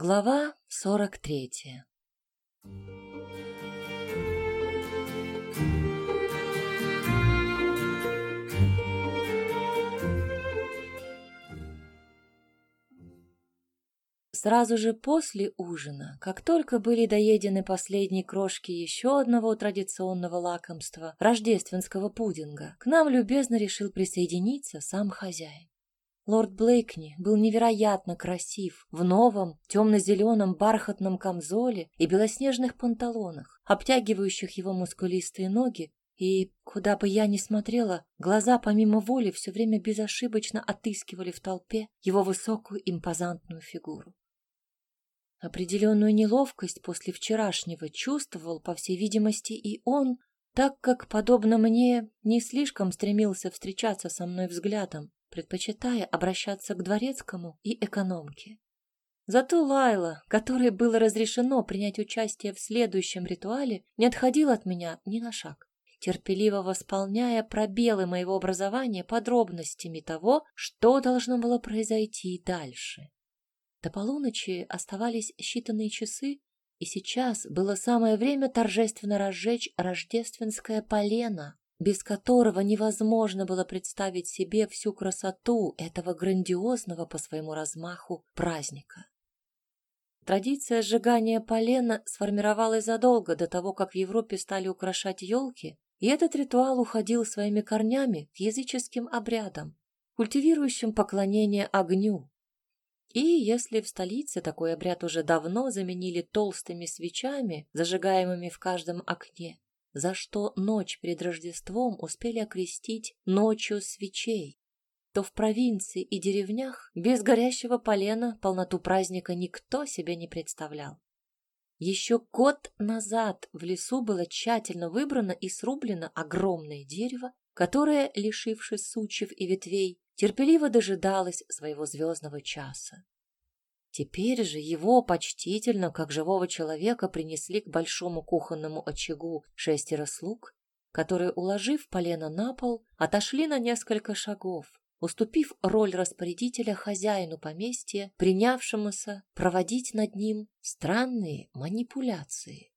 Глава сорок третья Сразу же после ужина, как только были доедены последние крошки еще одного традиционного лакомства – рождественского пудинга, к нам любезно решил присоединиться сам хозяин. Лорд Блейкни был невероятно красив в новом темно-зеленом бархатном камзоле и белоснежных панталонах, обтягивающих его мускулистые ноги, и, куда бы я ни смотрела, глаза помимо воли все время безошибочно отыскивали в толпе его высокую импозантную фигуру. Определенную неловкость после вчерашнего чувствовал, по всей видимости, и он, так как, подобно мне, не слишком стремился встречаться со мной взглядом, предпочитая обращаться к дворецкому и экономке. Зато Лайла, которой было разрешено принять участие в следующем ритуале, не отходила от меня ни на шаг, терпеливо восполняя пробелы моего образования подробностями того, что должно было произойти дальше. До полуночи оставались считанные часы, и сейчас было самое время торжественно разжечь рождественское полено, без которого невозможно было представить себе всю красоту этого грандиозного по своему размаху праздника. Традиция сжигания полена сформировалась задолго до того, как в Европе стали украшать елки, и этот ритуал уходил своими корнями к языческим обрядам, культивирующим поклонение огню, и если в столице такой обряд уже давно заменили толстыми свечами, зажигаемыми в каждом окне, за что ночь перед Рождеством успели окрестить ночью свечей, то в провинции и деревнях без горящего полена полноту праздника никто себе не представлял. Еще год назад в лесу было тщательно выбрано и срублено огромное дерево, которое, лишившись сучьев и ветвей, терпеливо дожидалось своего звездного часа. Теперь же его почтительно, как живого человека, принесли к большому кухонному очагу шестеро слуг, которые, уложив полено на пол, отошли на несколько шагов, уступив роль распорядителя хозяину поместья, принявшемуся проводить над ним странные манипуляции.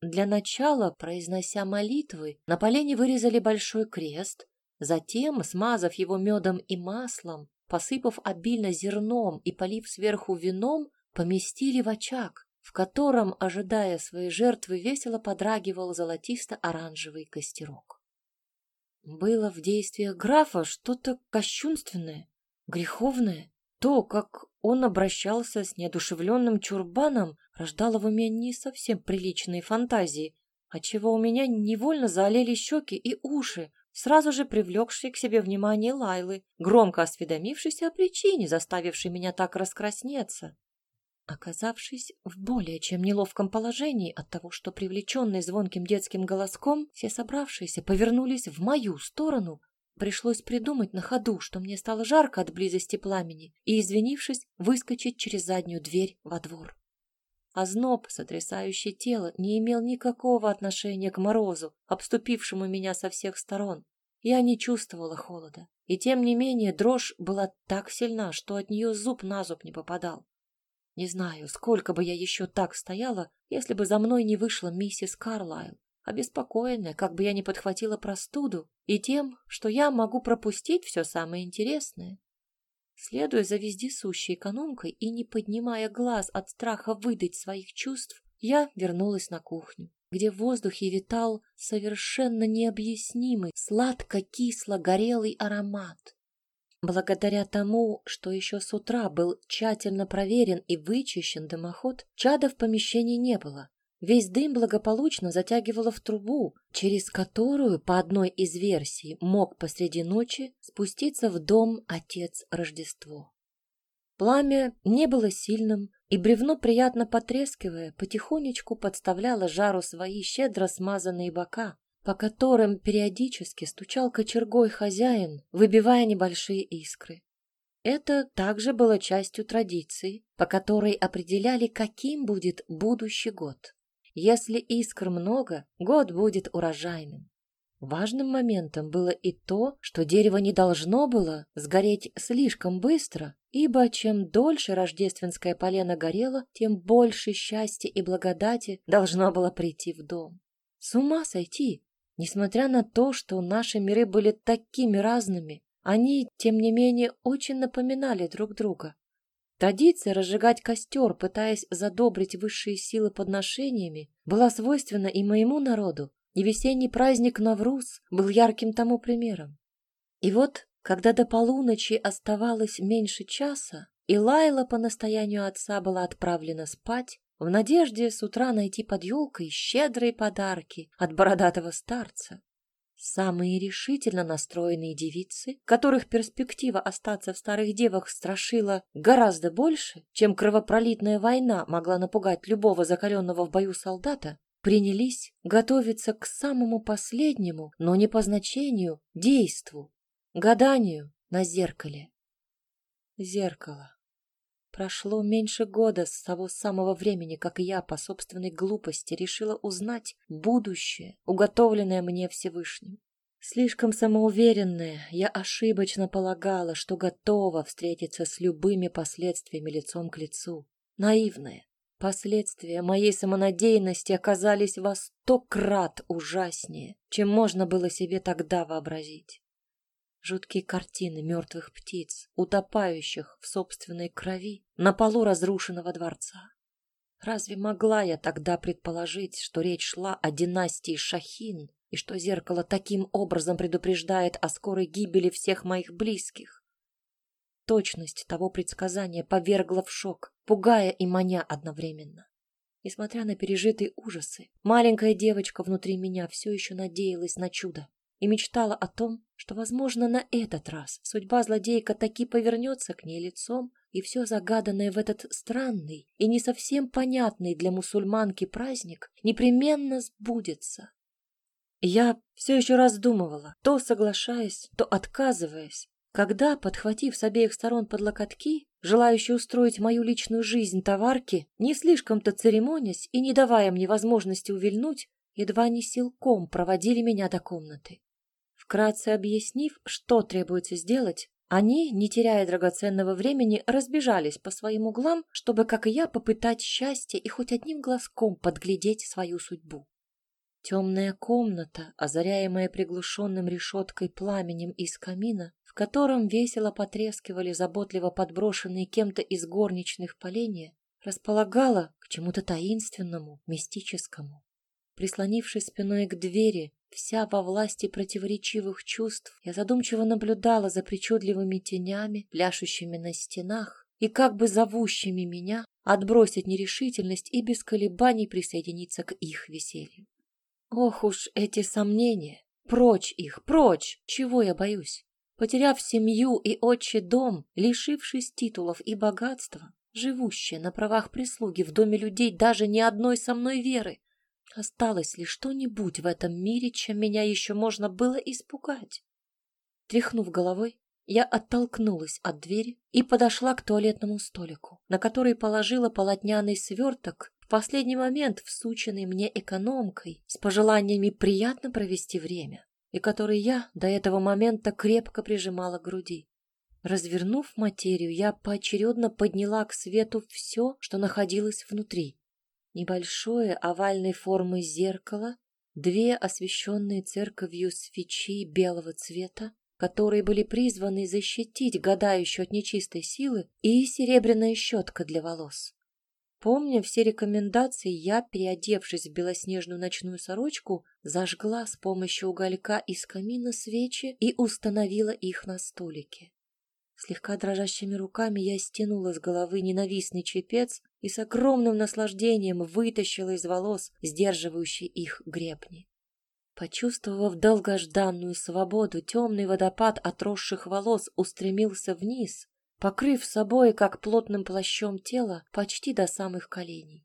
Для начала, произнося молитвы, на полене вырезали большой крест, Затем, смазав его медом и маслом, посыпав обильно зерном и полив сверху вином, поместили в очаг, в котором, ожидая своей жертвы, весело подрагивал золотисто-оранжевый костерок. Было в действиях графа что-то кощунственное, греховное. То, как он обращался с неодушевленным чурбаном, рождало в уме не совсем приличные фантазии, отчего у меня невольно заолели щеки и уши, сразу же привлекший к себе внимание Лайлы, громко осведомившись о причине, заставившей меня так раскраснеться. Оказавшись в более чем неловком положении от того, что привлеченные звонким детским голоском, все собравшиеся повернулись в мою сторону, пришлось придумать на ходу, что мне стало жарко от близости пламени, и, извинившись, выскочить через заднюю дверь во двор. Озноб, сотрясающий тело, не имел никакого отношения к морозу, обступившему меня со всех сторон. Я не чувствовала холода, и тем не менее дрожь была так сильна, что от нее зуб на зуб не попадал. Не знаю, сколько бы я еще так стояла, если бы за мной не вышла миссис Карлайл, обеспокоенная, как бы я не подхватила простуду, и тем, что я могу пропустить все самое интересное. Следуя за вездесущей экономкой и не поднимая глаз от страха выдать своих чувств, я вернулась на кухню, где в воздухе витал совершенно необъяснимый сладко-кисло-горелый аромат. Благодаря тому, что еще с утра был тщательно проверен и вычищен дымоход, чада в помещении не было, Весь дым благополучно затягивало в трубу, через которую, по одной из версий, мог посреди ночи спуститься в дом отец Рождество. Пламя не было сильным, и бревно, приятно потрескивая, потихонечку подставляло жару свои щедро смазанные бока, по которым периодически стучал кочергой хозяин, выбивая небольшие искры. Это также было частью традиции, по которой определяли, каким будет будущий год. Если искр много, год будет урожайным. Важным моментом было и то, что дерево не должно было сгореть слишком быстро, ибо чем дольше рождественская полена горела, тем больше счастья и благодати должно было прийти в дом. С ума сойти! Несмотря на то, что наши миры были такими разными, они, тем не менее, очень напоминали друг друга. Традиция разжигать костер, пытаясь задобрить высшие силы подношениями, была свойственна и моему народу, и весенний праздник Навруз был ярким тому примером. И вот, когда до полуночи оставалось меньше часа, и Лайла по настоянию отца была отправлена спать, в надежде с утра найти под елкой щедрые подарки от бородатого старца. Самые решительно настроенные девицы, которых перспектива остаться в старых девах страшила гораздо больше, чем кровопролитная война могла напугать любого закаленного в бою солдата, принялись готовиться к самому последнему, но не по значению, действу, гаданию на зеркале. Зеркало. Прошло меньше года с того самого времени, как я по собственной глупости решила узнать будущее, уготовленное мне Всевышним. Слишком самоуверенная, я ошибочно полагала, что готова встретиться с любыми последствиями лицом к лицу. Наивная. Последствия моей самонадеянности оказались во сто крат ужаснее, чем можно было себе тогда вообразить. Жуткие картины мертвых птиц, утопающих в собственной крови на полу разрушенного дворца. Разве могла я тогда предположить, что речь шла о династии Шахин и что зеркало таким образом предупреждает о скорой гибели всех моих близких? Точность того предсказания повергла в шок, пугая и маня одновременно. Несмотря на пережитые ужасы, маленькая девочка внутри меня все еще надеялась на чудо и мечтала о том, что, возможно, на этот раз судьба злодейка таки повернется к ней лицом, и все загаданное в этот странный и не совсем понятный для мусульманки праздник непременно сбудется. Я все еще раздумывала, то соглашаясь, то отказываясь, когда, подхватив с обеих сторон под локотки, желающие устроить мою личную жизнь товарки, не слишком-то церемонясь и не давая мне возможности увильнуть, едва не силком проводили меня до комнаты. Вкратце объяснив, что требуется сделать, они, не теряя драгоценного времени, разбежались по своим углам, чтобы, как и я, попытать счастье и хоть одним глазком подглядеть свою судьбу. Темная комната, озаряемая приглушенным решеткой пламенем из камина, в котором весело потрескивали заботливо подброшенные кем-то из горничных поленья, располагала к чему-то таинственному, мистическому. Прислонившись спиной к двери, Вся во власти противоречивых чувств, я задумчиво наблюдала за причудливыми тенями, пляшущими на стенах и как бы зовущими меня отбросить нерешительность и без колебаний присоединиться к их веселью. Ох уж эти сомнения! Прочь их, прочь! Чего я боюсь? Потеряв семью и отчий дом, лишившись титулов и богатства, живущая на правах прислуги в доме людей даже ни одной со мной веры, Осталось ли что-нибудь в этом мире, чем меня еще можно было испугать? Тряхнув головой, я оттолкнулась от двери и подошла к туалетному столику, на который положила полотняный сверток, в последний момент всученный мне экономкой, с пожеланиями приятно провести время, и который я до этого момента крепко прижимала к груди. Развернув материю, я поочередно подняла к свету все, что находилось внутри, Небольшое овальной формы зеркало, две освещенные церковью свечи белого цвета, которые были призваны защитить гадающую от нечистой силы, и серебряная щетка для волос. Помня все рекомендации, я, переодевшись в белоснежную ночную сорочку, зажгла с помощью уголька из камина свечи и установила их на столике. Слегка дрожащими руками я стянула с головы ненавистный чепец и с огромным наслаждением вытащила из волос сдерживающие их гребни. Почувствовав долгожданную свободу, темный водопад отросших волос устремился вниз, покрыв собой, как плотным плащом тело, почти до самых коленей.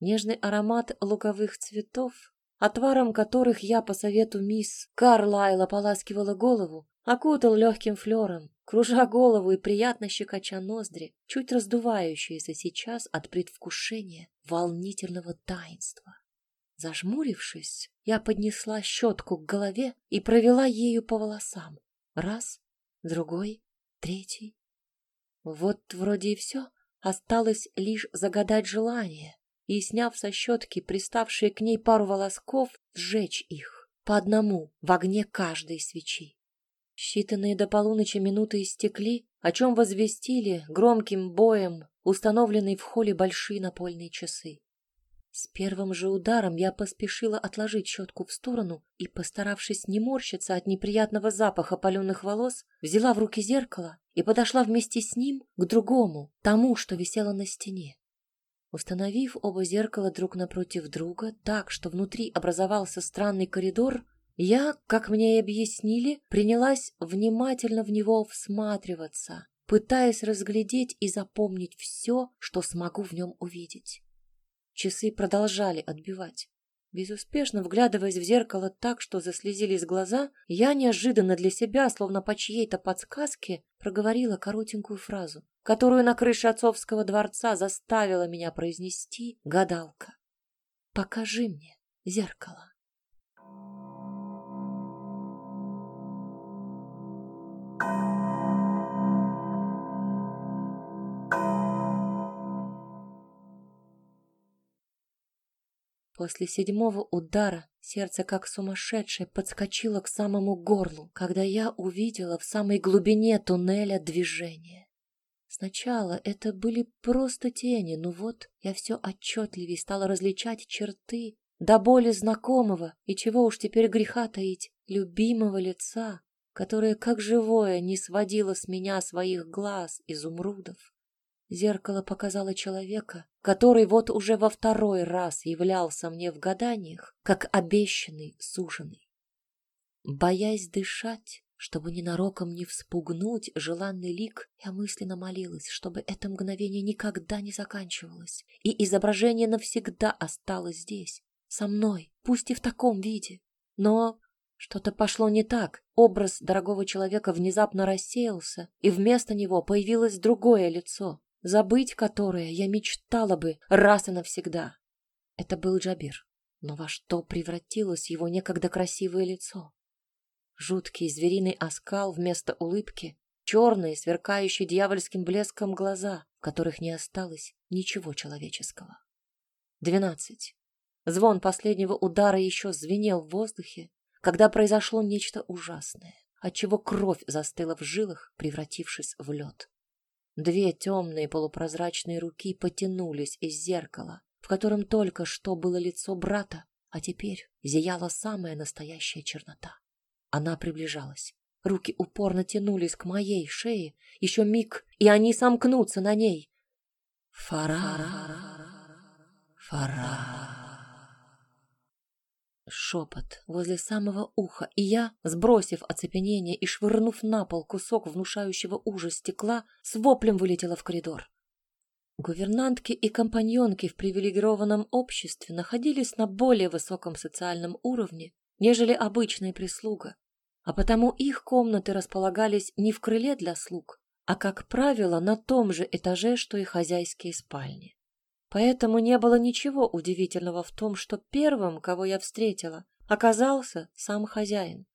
Нежный аромат луковых цветов, отваром которых я по совету мисс Карлайла поласкивала голову, окутал легким флером, кружа голову и приятно щекоча ноздри, чуть раздувающиеся сейчас от предвкушения волнительного таинства. Зажмурившись, я поднесла щетку к голове и провела ею по волосам. Раз, другой, третий. Вот вроде и все. Осталось лишь загадать желание и, сняв со щетки приставшие к ней пару волосков, сжечь их по одному в огне каждой свечи. Считанные до полуночи минуты истекли, о чем возвестили громким боем установленные в холле большие напольные часы. С первым же ударом я поспешила отложить щетку в сторону и, постаравшись не морщиться от неприятного запаха паленых волос, взяла в руки зеркало и подошла вместе с ним к другому, тому, что висело на стене. Установив оба зеркала друг напротив друга так, что внутри образовался странный коридор, я, как мне и объяснили, принялась внимательно в него всматриваться, пытаясь разглядеть и запомнить все, что смогу в нем увидеть. Часы продолжали отбивать. Безуспешно вглядываясь в зеркало так, что заслезились глаза, я неожиданно для себя, словно по чьей-то подсказке, проговорила коротенькую фразу, которую на крыше отцовского дворца заставила меня произнести гадалка. «Покажи мне зеркало». После седьмого удара сердце, как сумасшедшее, подскочило к самому горлу, когда я увидела в самой глубине туннеля движение. Сначала это были просто тени, но вот я все отчетливее стала различать черты до боли знакомого и чего уж теперь греха таить, любимого лица, которое, как живое, не сводило с меня своих глаз изумрудов. Зеркало показало человека, который вот уже во второй раз являлся мне в гаданиях, как обещанный суженый. Боясь дышать, чтобы ненароком не вспугнуть желанный лик, я мысленно молилась, чтобы это мгновение никогда не заканчивалось, и изображение навсегда осталось здесь, со мной, пусть и в таком виде. Но что-то пошло не так. Образ дорогого человека внезапно рассеялся, и вместо него появилось другое лицо, забыть которое я мечтала бы раз и навсегда. Это был Джабир, но во что превратилось его некогда красивое лицо? Жуткий звериный оскал вместо улыбки, черные, сверкающие дьявольским блеском глаза, в которых не осталось ничего человеческого. Двенадцать. Звон последнего удара еще звенел в воздухе, когда произошло нечто ужасное, отчего кровь застыла в жилах, превратившись в лед. Две темные полупрозрачные руки потянулись из зеркала, в котором только что было лицо брата, а теперь зияла самая настоящая чернота. Она приближалась. Руки упорно тянулись к моей шее. Еще миг, и они сомкнутся на ней. Фара, фара. Шепот возле самого уха, и я, сбросив оцепенение и швырнув на пол кусок внушающего ужас стекла, с воплем вылетела в коридор. Гувернантки и компаньонки в привилегированном обществе находились на более высоком социальном уровне, нежели обычная прислуга, а потому их комнаты располагались не в крыле для слуг, а, как правило, на том же этаже, что и хозяйские спальни. Поэтому не было ничего удивительного в том, что первым, кого я встретила, оказался сам хозяин.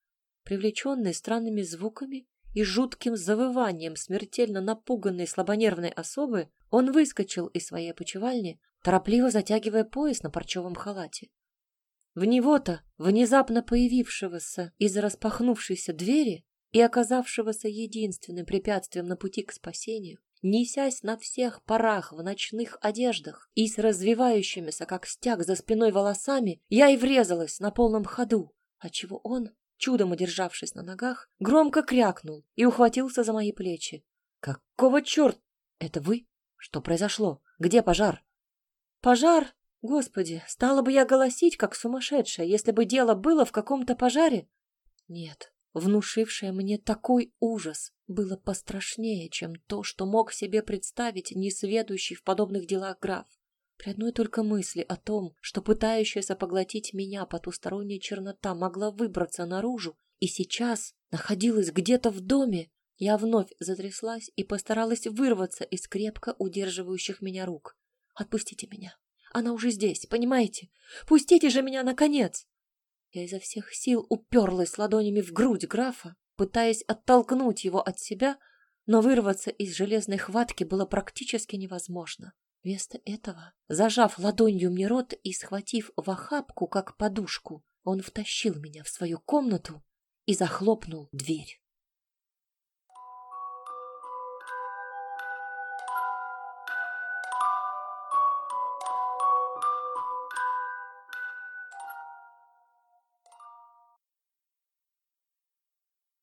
Привлеченный странными звуками и жутким завыванием смертельно напуганной слабонервной особы, он выскочил из своей опочивальни, торопливо затягивая пояс на парчевом халате. В него-то, внезапно появившегося из распахнувшейся двери и оказавшегося единственным препятствием на пути к спасению, несясь на всех парах в ночных одеждах и с развивающимися, как стяг за спиной волосами, я и врезалась на полном ходу, отчего он, чудом удержавшись на ногах, громко крякнул и ухватился за мои плечи. «Какого черт? Это вы? Что произошло? Где пожар?» «Пожар? Господи, стала бы я голосить, как сумасшедшая, если бы дело было в каком-то пожаре?» «Нет, внушившее мне такой ужас, было пострашнее, чем то, что мог себе представить несведущий в подобных делах граф. При одной только мысли о том, что пытающаяся поглотить меня потусторонняя чернота могла выбраться наружу и сейчас находилась где-то в доме, я вновь затряслась и постаралась вырваться из крепко удерживающих меня рук. «Отпустите меня! Она уже здесь, понимаете? Пустите же меня, наконец!» Я изо всех сил уперлась ладонями в грудь графа, пытаясь оттолкнуть его от себя, но вырваться из железной хватки было практически невозможно. Вместо этого, зажав ладонью мне рот и схватив в охапку, как подушку, он втащил меня в свою комнату и захлопнул дверь.